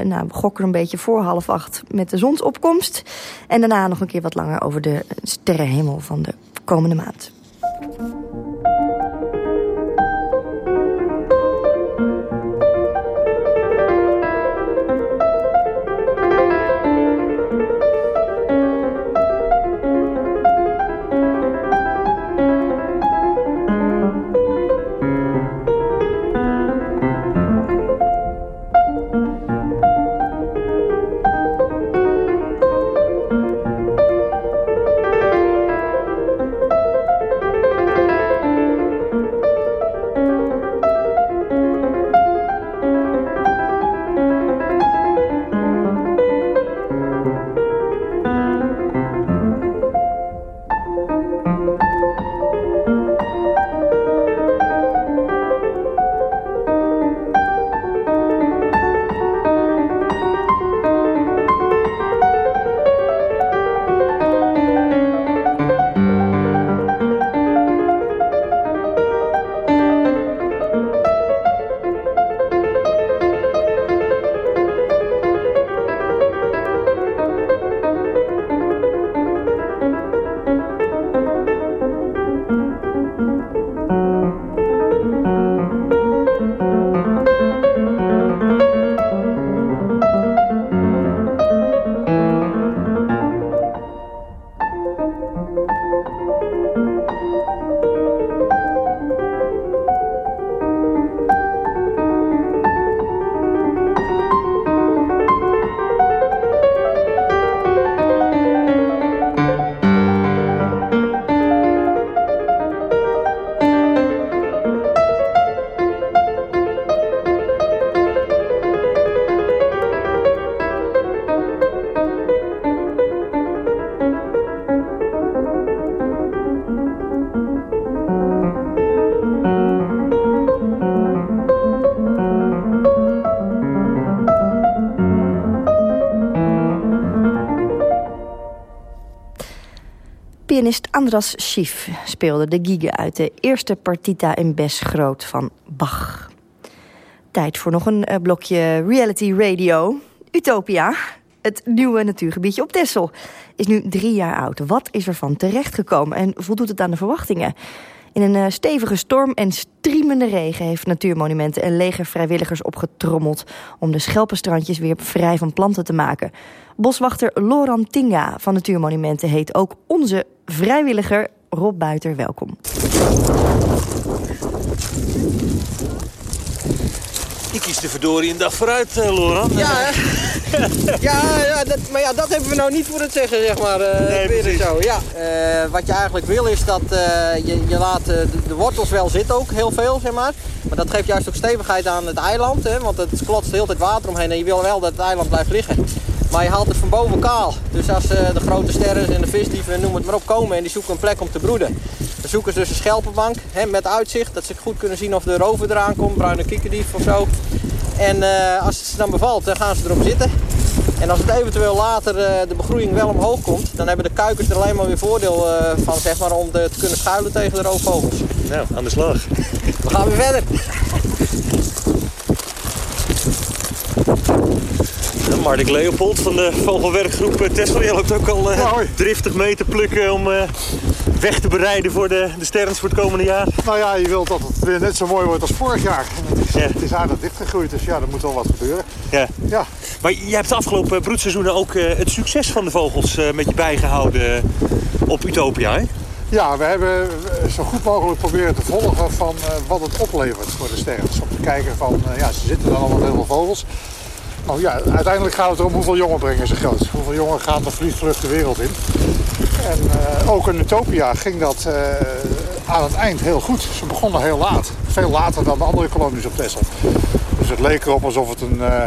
nou, we gokken een beetje voor half acht met de zonsopkomst. En daarna nog een keer wat langer over de sterrenhemel van de komende maand. Andras Schief speelde de giga uit de eerste partita in Bes Groot van Bach. Tijd voor nog een eh, blokje reality radio. Utopia, het nieuwe natuurgebiedje op Texel, is nu drie jaar oud. Wat is er van terechtgekomen en voldoet het aan de verwachtingen? In een eh, stevige storm en striemende regen heeft Natuurmonumenten een leger vrijwilligers opgetrommeld om de schelpenstrandjes weer vrij van planten te maken. Boswachter Loran Tinga van Natuurmonumenten heet ook onze vrijwilliger Rob Buiter welkom. Ik kies de verdorie een dag vooruit, uh, Loran. Ja, ja, ja dat, maar ja, dat hebben we nou niet voor het zeggen, zeg maar. Uh, nee, zo. Ja, uh, wat je eigenlijk wil is dat je, je laat de, de, wortels wel zitten ook, heel veel, zeg maar. Maar dat geeft juist ook stevigheid aan het eiland, hè, want het klotst de hele tijd water omheen en je wil wel dat het eiland blijft liggen. Maar je haalt het van boven kaal. Dus als de grote sterren en de visdieven, noem het maar op, komen en die zoeken een plek om te broeden. Dan zoeken ze dus een schelpenbank hè, met uitzicht, dat ze goed kunnen zien of de rover eraan komt, bruine kikkerdief of zo. En uh, als het ze dan bevalt, dan gaan ze erop zitten. En als het eventueel later uh, de begroeiing wel omhoog komt, dan hebben de kuikens er alleen maar weer voordeel uh, van zeg maar, om de, te kunnen schuilen tegen de roofvogels. Nou, aan de slag. We gaan weer verder. Mardik Leopold van de vogelwerkgroep eh, Tessel. Je loopt ook al uh, driftig mee te plukken om uh, weg te bereiden voor de, de sterns voor het komende jaar. Nou ja, je wilt dat het weer net zo mooi wordt als vorig jaar. Het is, ja. het is aardig dichtgegroeid, dus ja, er moet wel wat gebeuren. Ja. ja. Maar jij hebt de afgelopen broedseizoenen ook het succes van de vogels met je bijgehouden op Utopia, hè? Ja, we hebben zo goed mogelijk proberen te volgen van wat het oplevert voor de sterns. Om te kijken van, ja, ze zitten dan allemaal heel veel vogels. Nou ja, uiteindelijk gaat het erom hoeveel jongen brengen ze groot. Hoeveel jongen gaan de vliegvlucht de wereld in. En uh, ook in Utopia ging dat uh, aan het eind heel goed. Ze begonnen heel laat. Veel later dan de andere kolonies op Texel. Dus het leek erop alsof het een, uh,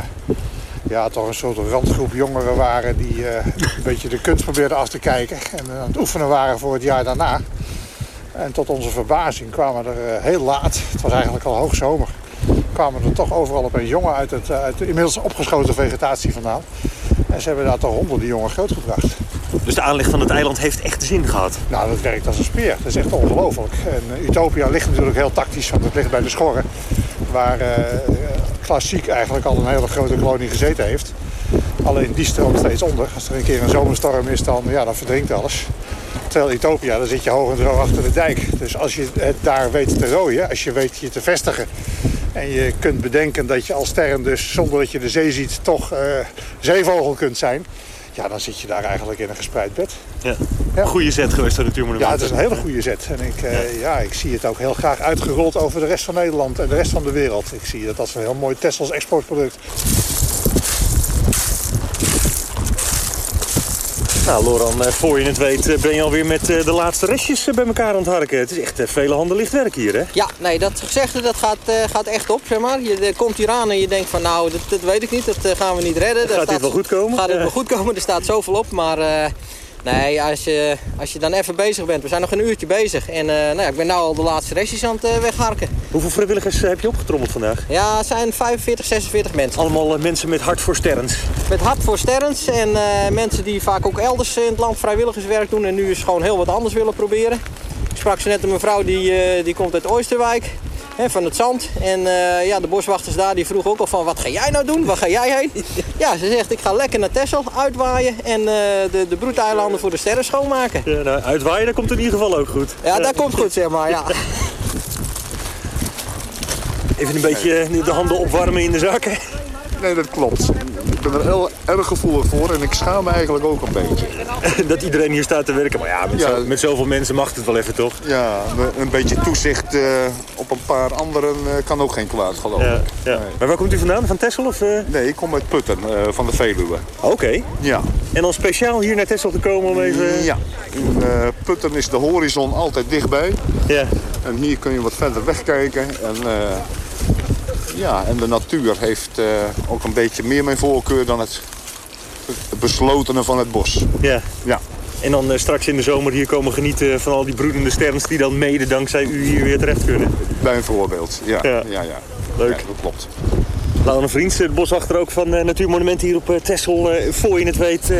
ja, toch een soort randgroep jongeren waren... die een beetje de kunst probeerden af te kijken. En aan het oefenen waren voor het jaar daarna. En tot onze verbazing kwamen er heel laat. Het was eigenlijk al hoogzomer kwamen er toch overal op een jongen uit, het, uit de inmiddels opgeschoten vegetatie vandaan. En ze hebben daar toch honderden jongen grootgebracht. Dus de aanleg van het eiland heeft echt zin gehad? Nou, dat werkt als een speer. Dat is echt ongelooflijk. En Utopia ligt natuurlijk heel tactisch, want het ligt bij de Schorren. Waar uh, klassiek eigenlijk al een hele grote kolonie gezeten heeft. Alleen die stroomt steeds onder. Als er een keer een zomerstorm is, dan, ja, dan verdrinkt alles. Terwijl Utopia, dan zit je hoog en droog achter de dijk. Dus als je het daar weet te rooien, als je weet je te vestigen... En je kunt bedenken dat je als sterren dus, zonder dat je de zee ziet, toch uh, zeevogel kunt zijn. Ja, dan zit je daar eigenlijk in een gespreid bed. Ja. ja. Goede zet geweest, dat Natuurmonument. Ja, het is een hele goede zet. En ik, uh, ja. ja. ik zie het ook heel graag uitgerold over de rest van Nederland en de rest van de wereld. Ik zie dat als een heel mooi Tessels exportproduct. Nou, Loran, eh, voor je het weet ben je alweer met de laatste restjes bij elkaar aan het harken. Het is echt vele handen licht werk hier, hè? Ja, nee, dat gezegde dat gaat, gaat echt op, zeg maar. Je komt hier aan en je denkt van, nou, dat, dat weet ik niet, dat gaan we niet redden. Gaat dit wel goed komen? Gaat het wel goed komen, er staat zoveel op, maar... Uh, Nee, als je, als je dan even bezig bent. We zijn nog een uurtje bezig. En uh, nou ja, ik ben nu al de laatste restjes aan het uh, wegharken. Hoeveel vrijwilligers heb je opgetrommeld vandaag? Ja, het zijn 45, 46 mensen. Allemaal uh, mensen met hart voor sterns? Met hart voor sterns. En mensen die vaak ook elders in het land vrijwilligerswerk doen. En nu eens gewoon heel wat anders willen proberen. Ik sprak ze net een mevrouw die, die komt uit Oosterwijk van het zand. En uh, ja, de boswachters daar die vroegen ook al van, wat ga jij nou doen? Waar ga jij heen? Ja, ze zegt, ik ga lekker naar Texel, uitwaaien en uh, de, de broedeilanden voor de sterren schoonmaken. Ja, nou, uitwaaien, dat komt in ieder geval ook goed. Ja, dat komt goed, zeg maar, ja. Even een beetje de handen opwarmen in de zakken. Nee, dat klopt. Ik ben er heel erg gevoelig voor en ik schaam me eigenlijk ook een beetje. dat iedereen hier staat te werken. Maar ja, met, ja, zo, met zoveel mensen mag het wel even, toch? Ja, een beetje toezicht uh, op een paar anderen uh, kan ook geen kwaad, geloof ik. Ja. Nee. Maar waar komt u vandaan? Van Texel? Of, uh... Nee, ik kom uit Putten, van de Veluwe. Oké. Okay. Ja. En dan speciaal hier naar Texel te komen om even... Ja. In Putten is de horizon altijd dichtbij. Ja. En hier kun je wat verder wegkijken. En ja, en de natuur heeft uh, ook een beetje meer mijn voorkeur dan het, het beslotene van het bos. Ja. ja. En dan uh, straks in de zomer hier komen genieten van al die broedende sterns... die dan mede dankzij u hier weer terecht kunnen. Bijvoorbeeld, ja. Ja, ja. ja. Leuk. Ja, dat klopt. Laura Vriends, het boswachter ook van uh, Natuurmonumenten hier op uh, Texel. voor je het weet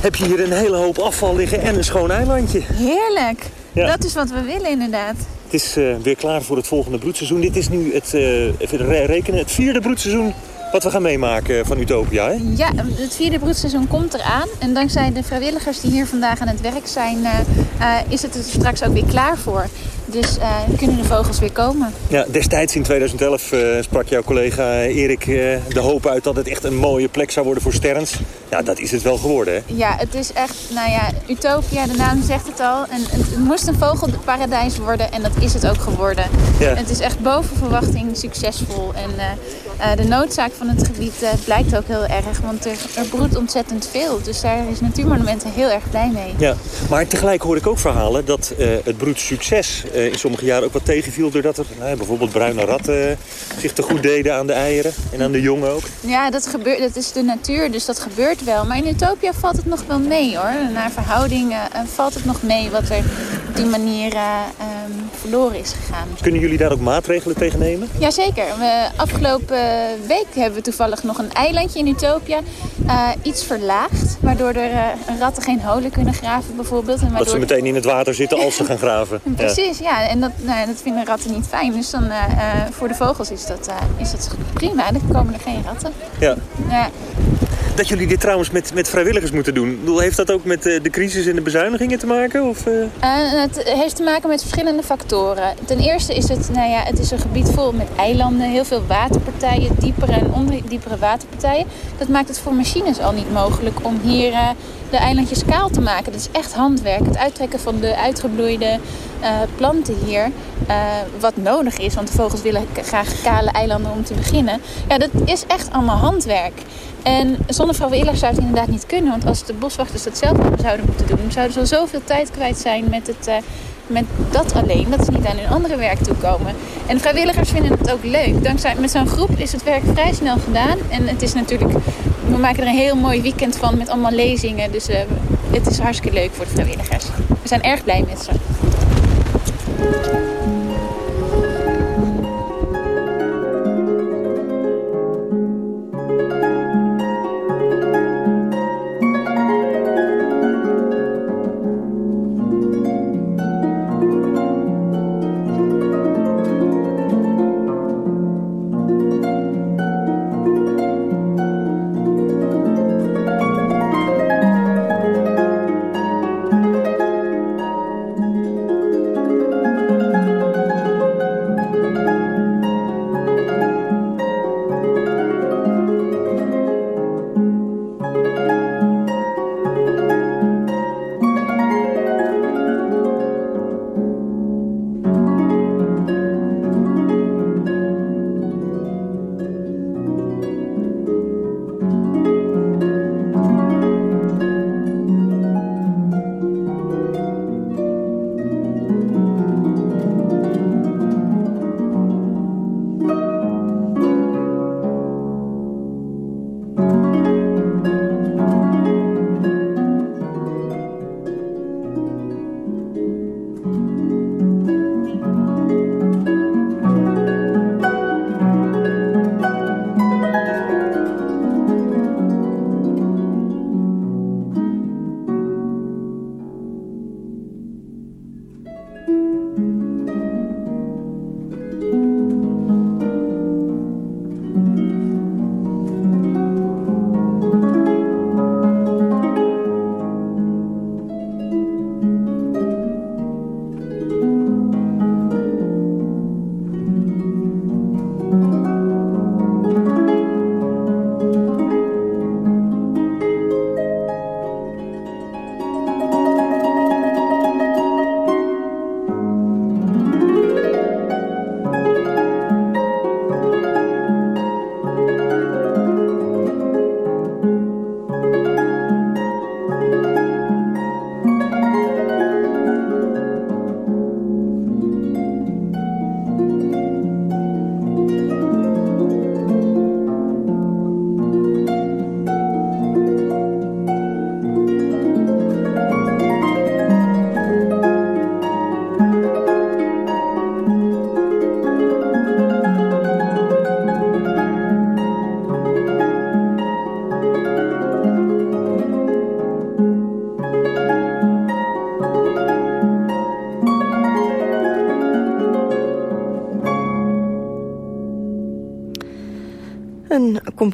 heb je hier een hele hoop afval liggen en een schoon eilandje. Heerlijk. Ja. Dat is wat we willen inderdaad. Het is uh, weer klaar voor het volgende broedseizoen. Dit is nu het, uh, even rekenen, het vierde broedseizoen wat we gaan meemaken van Utopia. Hè? Ja, het vierde broedseizoen komt eraan. En dankzij de vrijwilligers die hier vandaag aan het werk zijn, uh, is het er straks ook weer klaar voor. Dus uh, kunnen de vogels weer komen. Ja, destijds in 2011 uh, sprak jouw collega Erik de hoop uit dat het echt een mooie plek zou worden voor sterns. Ja, dat is het wel geworden, hè? Ja, het is echt, nou ja, Utopia, de naam zegt het al. En het moest een vogelparadijs worden en dat is het ook geworden. Ja. Het is echt boven verwachting succesvol. En de noodzaak van het gebied blijkt ook heel erg, want er, er broedt ontzettend veel. Dus daar is Natuurmonumenten heel erg blij mee. Ja, maar tegelijk hoor ik ook verhalen dat het broedsucces in sommige jaren ook wat tegenviel... doordat er nou, bijvoorbeeld bruine ratten zich te goed deden aan de eieren en aan de jongen ook. Ja, dat, gebeurt, dat is de natuur, dus dat gebeurt wel. Maar in Utopia valt het nog wel mee hoor. Naar verhouding uh, valt het nog mee wat er op die manier uh, um, verloren is gegaan. Kunnen jullie daar ook maatregelen tegen nemen? Jazeker. We, afgelopen week hebben we toevallig nog een eilandje in Utopia uh, iets verlaagd. Waardoor er ratten geen holen kunnen graven bijvoorbeeld. En waardoor... Dat ze meteen in het water zitten als ze gaan graven. Precies, ja ja, en dat, nou, dat vinden ratten niet fijn. Dus dan uh, voor de vogels is dat, is dat prima. Dan komen er geen ratten. Ja. ja. Dat jullie dit trouwens met, met vrijwilligers moeten doen. Heeft dat ook met de crisis en de bezuinigingen te maken? Of, het heeft te maken met verschillende factoren. Ten eerste is het, nou ja, het is een gebied vol met eilanden. Heel veel waterpartijen, diepere en ondiepere waterpartijen. Dat maakt het voor machines al niet mogelijk om hier de eilandjes kaal te maken. Dat is echt handwerk. Het uittrekken van de uitgebloeide planten hier. wat nodig is, want de vogels willen graag kale eilanden om te beginnen. Ja, dat is echt allemaal handwerk. En zonder vrijwilligers zou het inderdaad niet kunnen. Want als de boswachters dat zelf zouden moeten doen, zouden ze al zoveel tijd kwijt zijn met, het, uh, met dat alleen. Dat ze niet aan hun andere werk toekomen. En vrijwilligers vinden het ook leuk. Dankzij, met zo'n groep is het werk vrij snel gedaan. En het is natuurlijk, we maken er een heel mooi weekend van met allemaal lezingen. Dus uh, het is hartstikke leuk voor de vrijwilligers. We zijn erg blij met ze.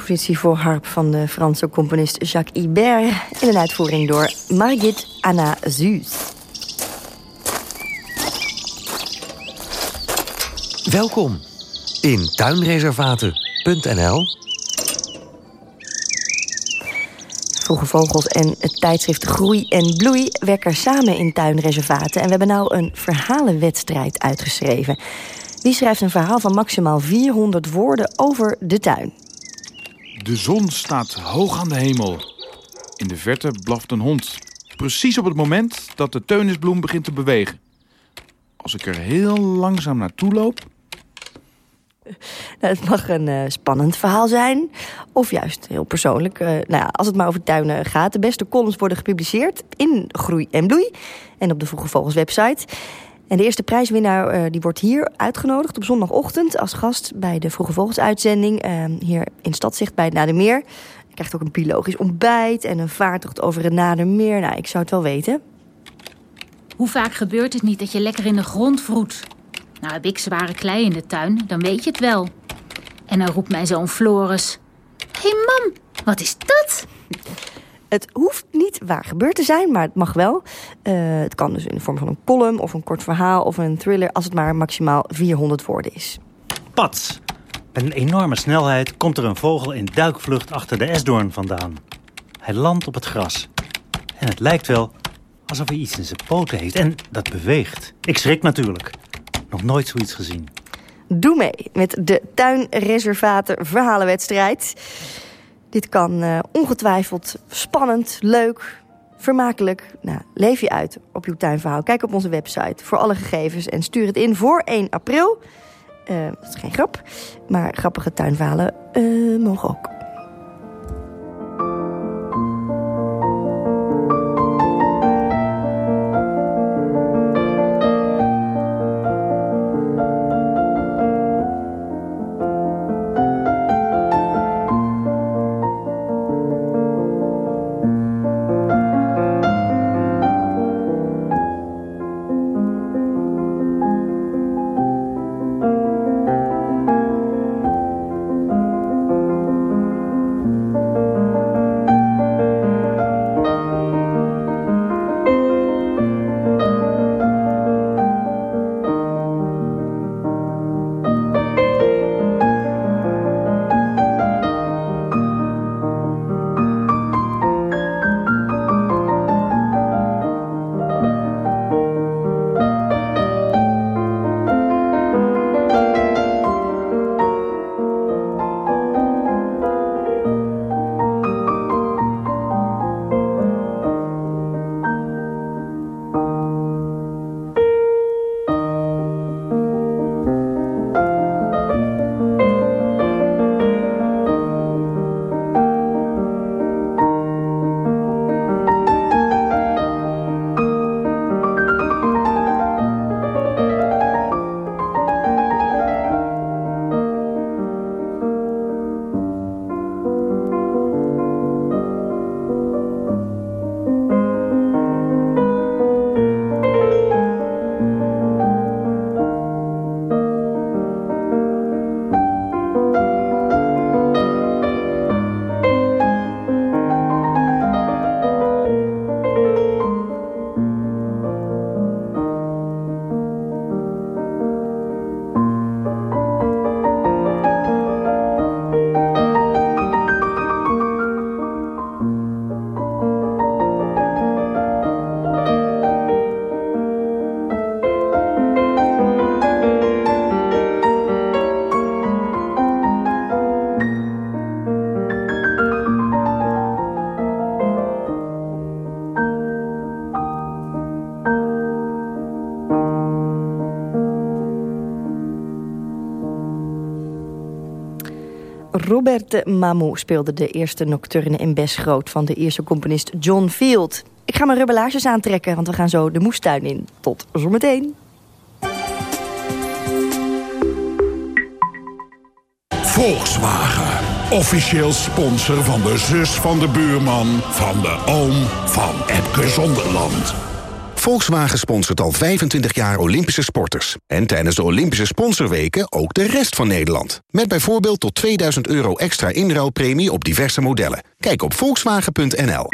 Compositie voor harp van de Franse componist Jacques Ibert... in een uitvoering door Margit Anna Zuus. Welkom in tuinreservaten.nl Vroege Vogels en het tijdschrift Groei en Bloei werken samen in tuinreservaten. En we hebben nou een verhalenwedstrijd uitgeschreven. Wie schrijft een verhaal van maximaal 400 woorden over de tuin? De zon staat hoog aan de hemel. In de verte blaft een hond. Precies op het moment dat de teunisbloem begint te bewegen. Als ik er heel langzaam naartoe loop... Nou, het mag een uh, spannend verhaal zijn. Of juist heel persoonlijk. Uh, nou ja, als het maar over tuinen gaat. De beste columns worden gepubliceerd in Groei en Bloei. En op de Vroege Vogels website. En de eerste prijswinnaar uh, die wordt hier uitgenodigd op zondagochtend... als gast bij de Vroege Vogels uitzending. Uh, hier in Stadzicht bij het Nadermeer. Je krijgt ook een biologisch ontbijt en een vaartocht over het Nadermeer. Nou, ik zou het wel weten. Hoe vaak gebeurt het niet dat je lekker in de grond vroet? Nou, heb ik zware klei in de tuin, dan weet je het wel. En dan roept mijn zoon Floris... Hé hey mam, Wat is dat? Het hoeft niet waar gebeurd te zijn, maar het mag wel. Uh, het kan dus in de vorm van een column of een kort verhaal of een thriller... als het maar maximaal 400 woorden is. Pats! Met een enorme snelheid komt er een vogel in duikvlucht achter de esdoorn vandaan. Hij landt op het gras. En het lijkt wel alsof hij iets in zijn poten heeft. En dat beweegt. Ik schrik natuurlijk. Nog nooit zoiets gezien. Doe mee met de tuinreservaten verhalenwedstrijd. Dit kan uh, ongetwijfeld spannend, leuk, vermakelijk. Nou, leef je uit op uw tuinverhaal. Kijk op onze website voor alle gegevens en stuur het in voor 1 april. Uh, dat is geen grap, maar grappige tuinverhalen uh, mogen ook. Robert Mamou speelde de eerste nocturne in Besgroot... van de eerste componist John Field. Ik ga mijn rubbelages aantrekken, want we gaan zo de moestuin in. Tot zometeen. Volkswagen. Officieel sponsor van de zus van de buurman... van de oom van Epke Zonderland. Volkswagen sponsort al 25 jaar Olympische sporters. En tijdens de Olympische sponsorweken ook de rest van Nederland. Met bijvoorbeeld tot 2000 euro extra inruilpremie op diverse modellen. Kijk op volkswagen.nl.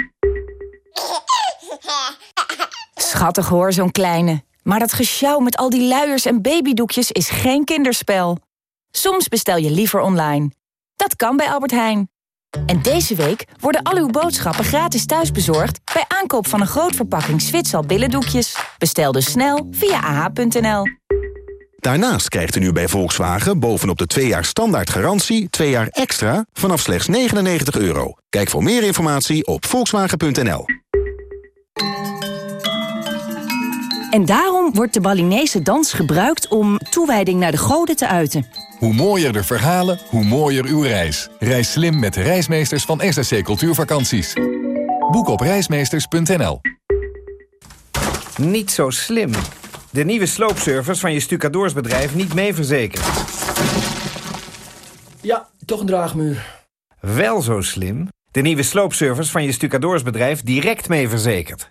Schattig hoor, zo'n kleine. Maar dat gesjouw met al die luiers en babydoekjes is geen kinderspel. Soms bestel je liever online. Dat kan bij Albert Heijn. En deze week worden al uw boodschappen gratis thuisbezorgd... bij aankoop van een groot verpakking Zwitsal billendoekjes. Bestel dus snel via ah.nl. Daarnaast krijgt u nu bij Volkswagen bovenop de 2 jaar standaard garantie... 2 jaar extra vanaf slechts 99 euro. Kijk voor meer informatie op volkswagen.nl. En daarom wordt de Balinese dans gebruikt om toewijding naar de goden te uiten. Hoe mooier de verhalen, hoe mooier uw reis. Reis slim met de reismeesters van SSC Cultuurvakanties. Boek op reismeesters.nl Niet zo slim. De nieuwe sloopservice van je stucadoorsbedrijf niet mee verzekerd. Ja, toch een draagmuur. Wel zo slim. De nieuwe sloopservice van je stucadoorsbedrijf direct mee verzekerd.